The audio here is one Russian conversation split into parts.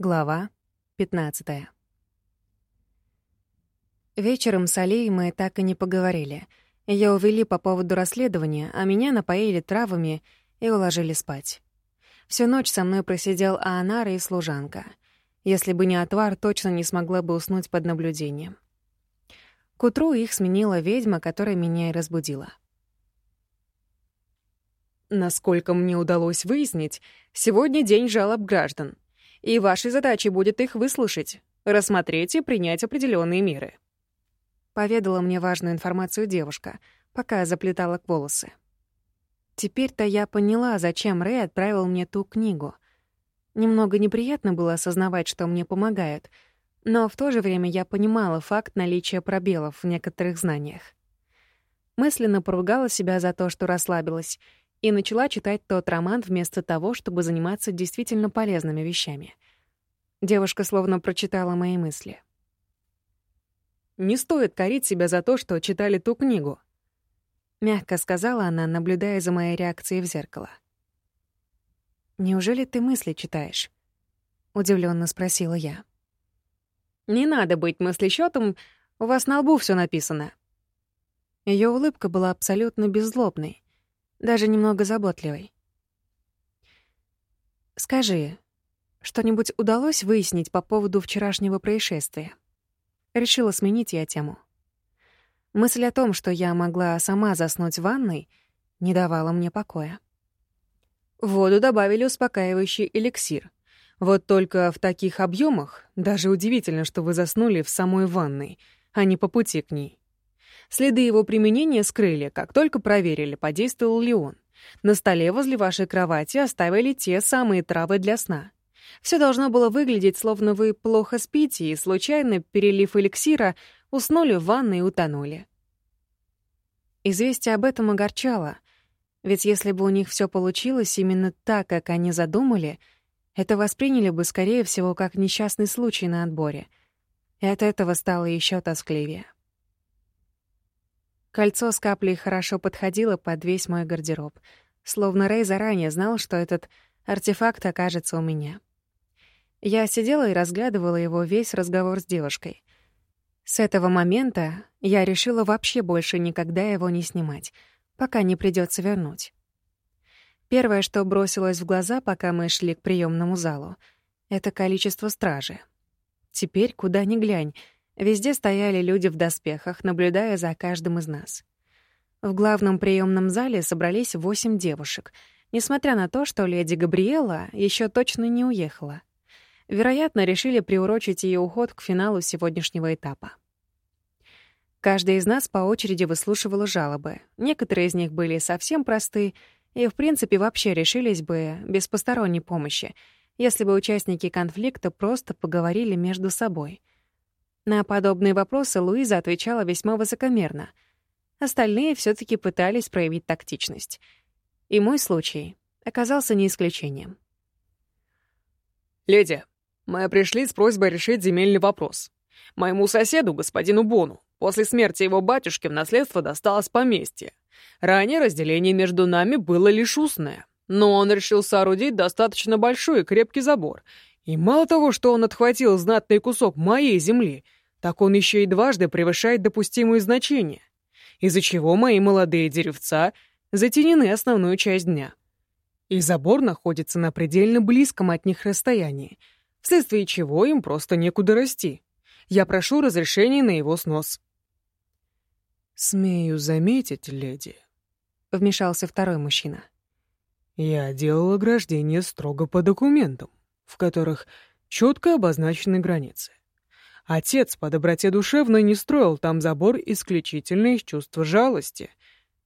Глава 15. Вечером с Алией мы так и не поговорили. Ее увели по поводу расследования, а меня напоили травами и уложили спать. Всю ночь со мной просидел Аанара и служанка. Если бы не отвар, точно не смогла бы уснуть под наблюдением. К утру их сменила ведьма, которая меня и разбудила. Насколько мне удалось выяснить, сегодня день жалоб граждан — и вашей задачей будет их выслушать, рассмотреть и принять определенные меры. Поведала мне важную информацию девушка, пока заплетала волосы. Теперь-то я поняла, зачем Рэй отправил мне ту книгу. Немного неприятно было осознавать, что мне помогают, но в то же время я понимала факт наличия пробелов в некоторых знаниях. Мысленно поругала себя за то, что расслабилась, и начала читать тот роман вместо того, чтобы заниматься действительно полезными вещами. Девушка словно прочитала мои мысли. «Не стоит корить себя за то, что читали ту книгу», — мягко сказала она, наблюдая за моей реакцией в зеркало. «Неужели ты мысли читаешь?» — удивленно спросила я. «Не надо быть мыслещётом, у вас на лбу все написано». Ее улыбка была абсолютно беззлобной, даже немного заботливой. «Скажи, что-нибудь удалось выяснить по поводу вчерашнего происшествия?» Решила сменить я тему. Мысль о том, что я могла сама заснуть в ванной, не давала мне покоя. В воду добавили успокаивающий эликсир. Вот только в таких объемах даже удивительно, что вы заснули в самой ванной, а не по пути к ней. Следы его применения скрыли, как только проверили, подействовал ли он. На столе возле вашей кровати оставили те самые травы для сна. Все должно было выглядеть, словно вы плохо спите, и, случайно перелив эликсира, уснули в ванной и утонули. Известие об этом огорчало, ведь если бы у них все получилось именно так, как они задумали, это восприняли бы, скорее всего, как несчастный случай на отборе. И от этого стало еще тоскливее. Кольцо с каплей хорошо подходило под весь мой гардероб, словно Рэй заранее знал, что этот артефакт окажется у меня. Я сидела и разглядывала его весь разговор с девушкой. С этого момента я решила вообще больше никогда его не снимать, пока не придется вернуть. Первое, что бросилось в глаза, пока мы шли к приемному залу, — это количество стражи. Теперь, куда ни глянь, Везде стояли люди в доспехах, наблюдая за каждым из нас. В главном приемном зале собрались восемь девушек, несмотря на то, что леди Габриэла еще точно не уехала. Вероятно, решили приурочить ее уход к финалу сегодняшнего этапа. Каждая из нас по очереди выслушивала жалобы. Некоторые из них были совсем просты и, в принципе, вообще решились бы без посторонней помощи, если бы участники конфликта просто поговорили между собой — на подобные вопросы Луиза отвечала весьма высокомерно. Остальные все таки пытались проявить тактичность. И мой случай оказался не исключением. «Леди, мы пришли с просьбой решить земельный вопрос. Моему соседу, господину Бону, после смерти его батюшки в наследство досталось поместье. Ранее разделение между нами было лишь устное, но он решил соорудить достаточно большой и крепкий забор. И мало того, что он отхватил знатный кусок моей земли — так он еще и дважды превышает допустимые значения, из-за чего мои молодые деревца затенены основную часть дня. И забор находится на предельно близком от них расстоянии, вследствие чего им просто некуда расти. Я прошу разрешения на его снос. «Смею заметить, леди», — вмешался второй мужчина. «Я делал ограждение строго по документам, в которых четко обозначены границы. Отец по доброте душевной не строил там забор исключительно из чувства жалости.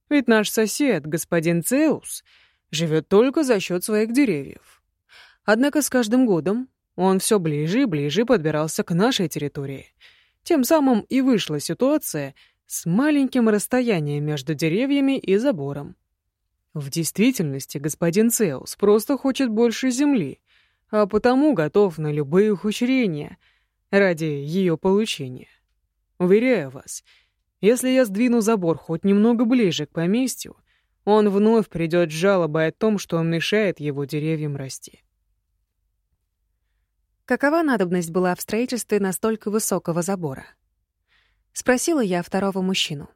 Ведь наш сосед, господин Цеус, живет только за счет своих деревьев. Однако с каждым годом он все ближе и ближе подбирался к нашей территории. Тем самым и вышла ситуация с маленьким расстоянием между деревьями и забором. В действительности господин Цеус просто хочет больше земли, а потому готов на любые ухищрения — ради ее получения. Уверяю вас, если я сдвину забор хоть немного ближе к поместью, он вновь придет с жалобой о том, что он мешает его деревьям расти. Какова надобность была в строительстве настолько высокого забора? Спросила я второго мужчину.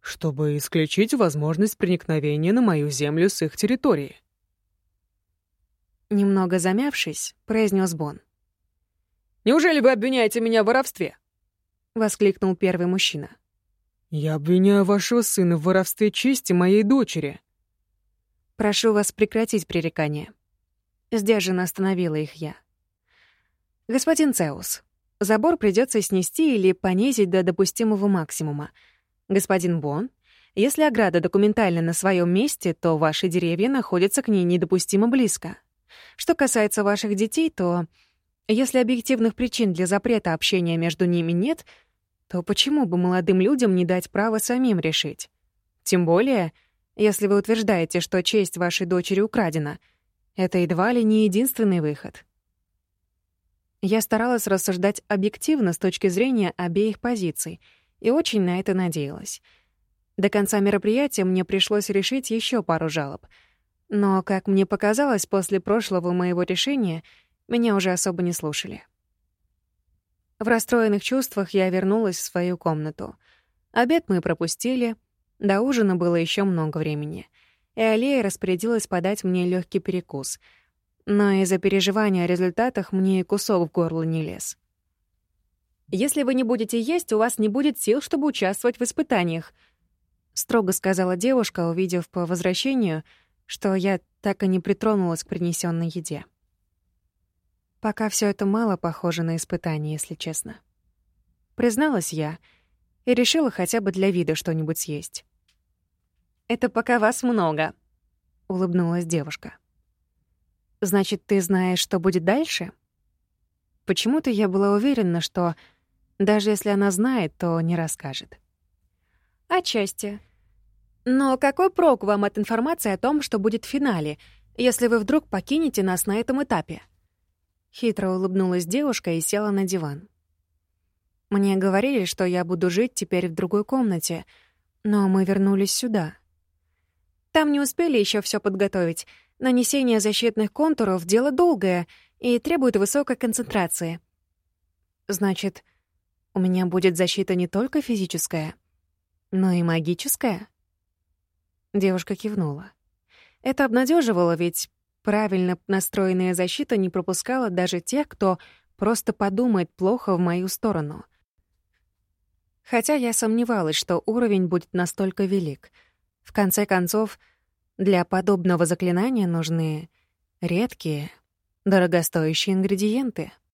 Чтобы исключить возможность проникновения на мою землю с их территории. Немного замявшись, произнес Бон. «Неужели вы обвиняете меня в воровстве?» — воскликнул первый мужчина. «Я обвиняю вашего сына в воровстве чести моей дочери». «Прошу вас прекратить пререкание». Сдержанно остановила их я. «Господин Цеус, забор придется снести или понизить до допустимого максимума. Господин Бон, если ограда документально на своем месте, то ваши деревья находятся к ней недопустимо близко. Что касается ваших детей, то если объективных причин для запрета общения между ними нет, то почему бы молодым людям не дать право самим решить? Тем более, если вы утверждаете, что честь вашей дочери украдена, это едва ли не единственный выход. Я старалась рассуждать объективно с точки зрения обеих позиций и очень на это надеялась. До конца мероприятия мне пришлось решить еще пару жалоб — но, как мне показалось, после прошлого моего решения меня уже особо не слушали. В расстроенных чувствах я вернулась в свою комнату. Обед мы пропустили, до ужина было еще много времени, и Алия распорядилась подать мне легкий перекус, но из-за переживания о результатах мне и кусок в горло не лез. «Если вы не будете есть, у вас не будет сил, чтобы участвовать в испытаниях», — строго сказала девушка, увидев по возвращению — что я так и не притронулась к принесенной еде. Пока все это мало похоже на испытание, если честно. Призналась я и решила хотя бы для вида что-нибудь съесть. «Это пока вас много», — улыбнулась девушка. «Значит, ты знаешь, что будет дальше?» Почему-то я была уверена, что даже если она знает, то не расскажет. «Отчасти. Но какой прок вам от информации о том, что будет в финале, если вы вдруг покинете нас на этом этапе?» Хитро улыбнулась девушка и села на диван. Мне говорили, что я буду жить теперь в другой комнате, но мы вернулись сюда. Там не успели еще все подготовить. Нанесение защитных контуров — дело долгое и требует высокой концентрации. Значит, у меня будет защита не только физическая, но и магическая? Девушка кивнула. Это обнадеживало, ведь правильно настроенная защита не пропускала даже тех, кто просто подумает плохо в мою сторону. Хотя я сомневалась, что уровень будет настолько велик. В конце концов, для подобного заклинания нужны редкие, дорогостоящие ингредиенты —